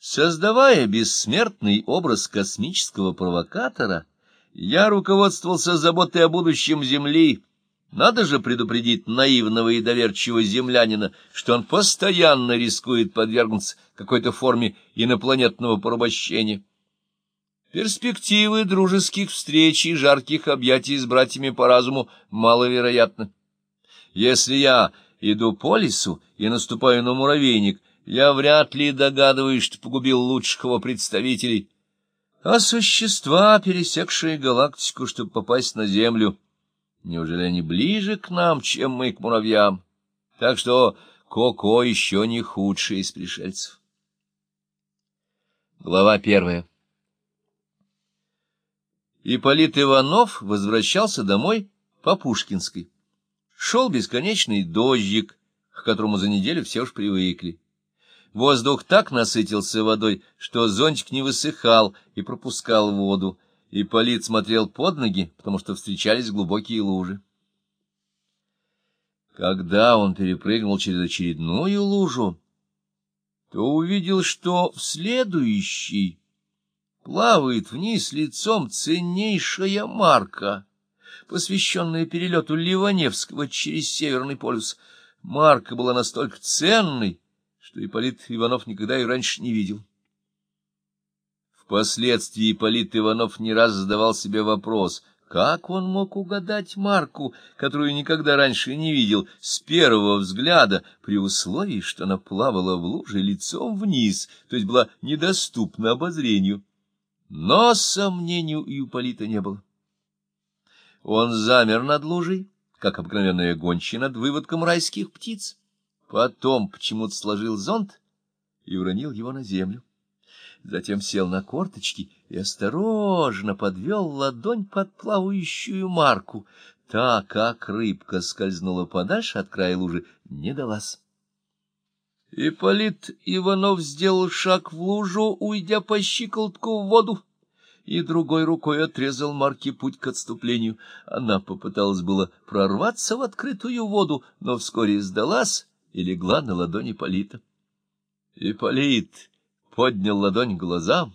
Создавая бессмертный образ космического провокатора, я руководствовался заботой о будущем Земли. Надо же предупредить наивного и доверчивого землянина, что он постоянно рискует подвергнуться какой-то форме инопланетного порабощения. Перспективы дружеских встреч и жарких объятий с братьями по разуму маловероятны. Если я иду по лесу и наступаю на муравейник, я вряд ли догадываюсь, что погубил лучших его представителей, а существа, пересекшие галактику, чтобы попасть на Землю, неужели они ближе к нам, чем мы к муравьям? Так что Коко еще не худший из пришельцев. Глава первая Ипполит Иванов возвращался домой по Пушкинской. Шел бесконечный дождик, к которому за неделю все уж привыкли. Воздух так насытился водой, что зонтик не высыхал и пропускал воду, и Полит смотрел под ноги, потому что встречались глубокие лужи. Когда он перепрыгнул через очередную лужу, то увидел, что в следующей плавает вниз лицом ценнейшая марка, посвященная перелету Ливаневского через Северный полюс. Марка была настолько ценной, что Ипполит Иванов никогда и раньше не видел. Впоследствии Ипполит Иванов не раз задавал себе вопрос, как он мог угадать марку, которую никогда раньше не видел, с первого взгляда, при условии, что она плавала в луже лицом вниз, то есть была недоступна обозрению. Но сомнению у Ипполита не было. Он замер над лужей, как обыкновенная гончая над выводком райских птиц. Потом почему-то сложил зонт и уронил его на землю. Затем сел на корточки и осторожно подвел ладонь под плавающую марку. Та, как рыбка скользнула подальше от края лужи, не далась. Ипполит Иванов сделал шаг в лужу, уйдя по щиколотку в воду, и другой рукой отрезал Марке путь к отступлению. Она попыталась было прорваться в открытую воду, но вскоре сдалась и легла на ладони Полита. Ипполит поднял ладонь к глазам,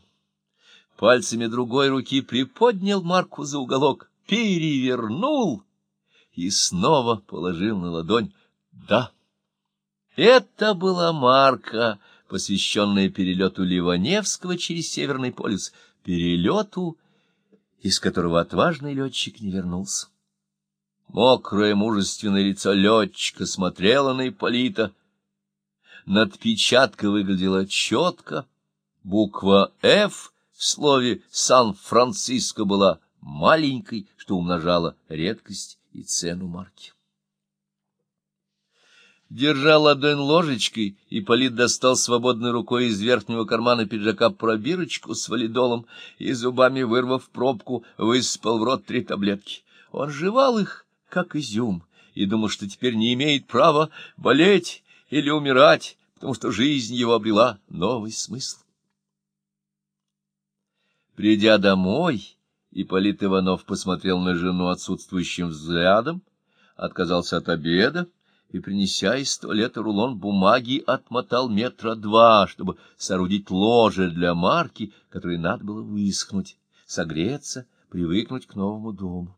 пальцами другой руки приподнял Марку за уголок, перевернул и снова положил на ладонь «да». Это была Марка, посвященная перелету Ливаневского через Северный полюс, перелету, из которого отважный летчик не вернулся. Мокрое мужественное лицо летчика смотрело на Ипполита. Надпечатка выглядела четко. Буква «Ф» в слове «Сан-Франциско» была маленькой, что умножало редкость и цену марки. Держа ладонь ложечкой, Ипполит достал свободной рукой из верхнего кармана пиджака пробирочку с валидолом и, зубами вырвав пробку, высыпал в рот три таблетки. Он жевал их, как изюм, и думал, что теперь не имеет права болеть или умирать, потому что жизнь его обрела новый смысл. Придя домой, Ипполит Иванов посмотрел на жену отсутствующим взглядом, отказался от обеда и, принеся из туалета рулон бумаги, отмотал метра два, чтобы соорудить ложе для марки, которой надо было высохнуть, согреться, привыкнуть к новому дому.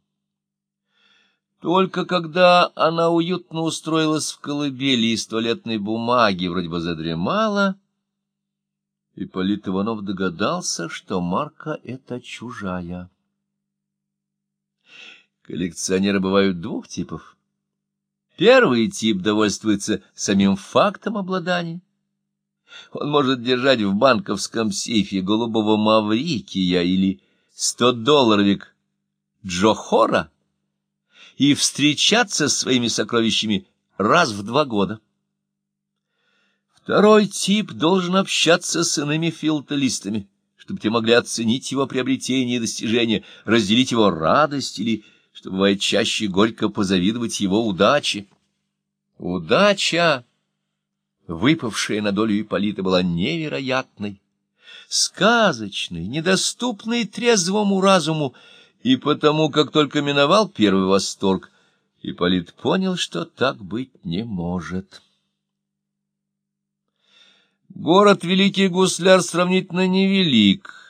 Только когда она уютно устроилась в колыбели из туалетной бумаги, вроде бы задремала, Ипполит Иванов догадался, что Марка — это чужая. Коллекционеры бывают двух типов. Первый тип довольствуется самим фактом обладания. Он может держать в банковском сейфе голубого маврикия или сто-долларовик Джохора — и встречаться с своими сокровищами раз в два года. Второй тип должен общаться с иными филателистами, чтобы те могли оценить его приобретение и достижения, разделить его радость или, что бывает чаще, горько позавидовать его удаче. Удача, выпавшая на долю Ипполита, была невероятной, сказочной, недоступной трезвому разуму, и потому, как только миновал первый восторг, Ипполит понял, что так быть не может. Город Великий Гусляр сравнительно невелик,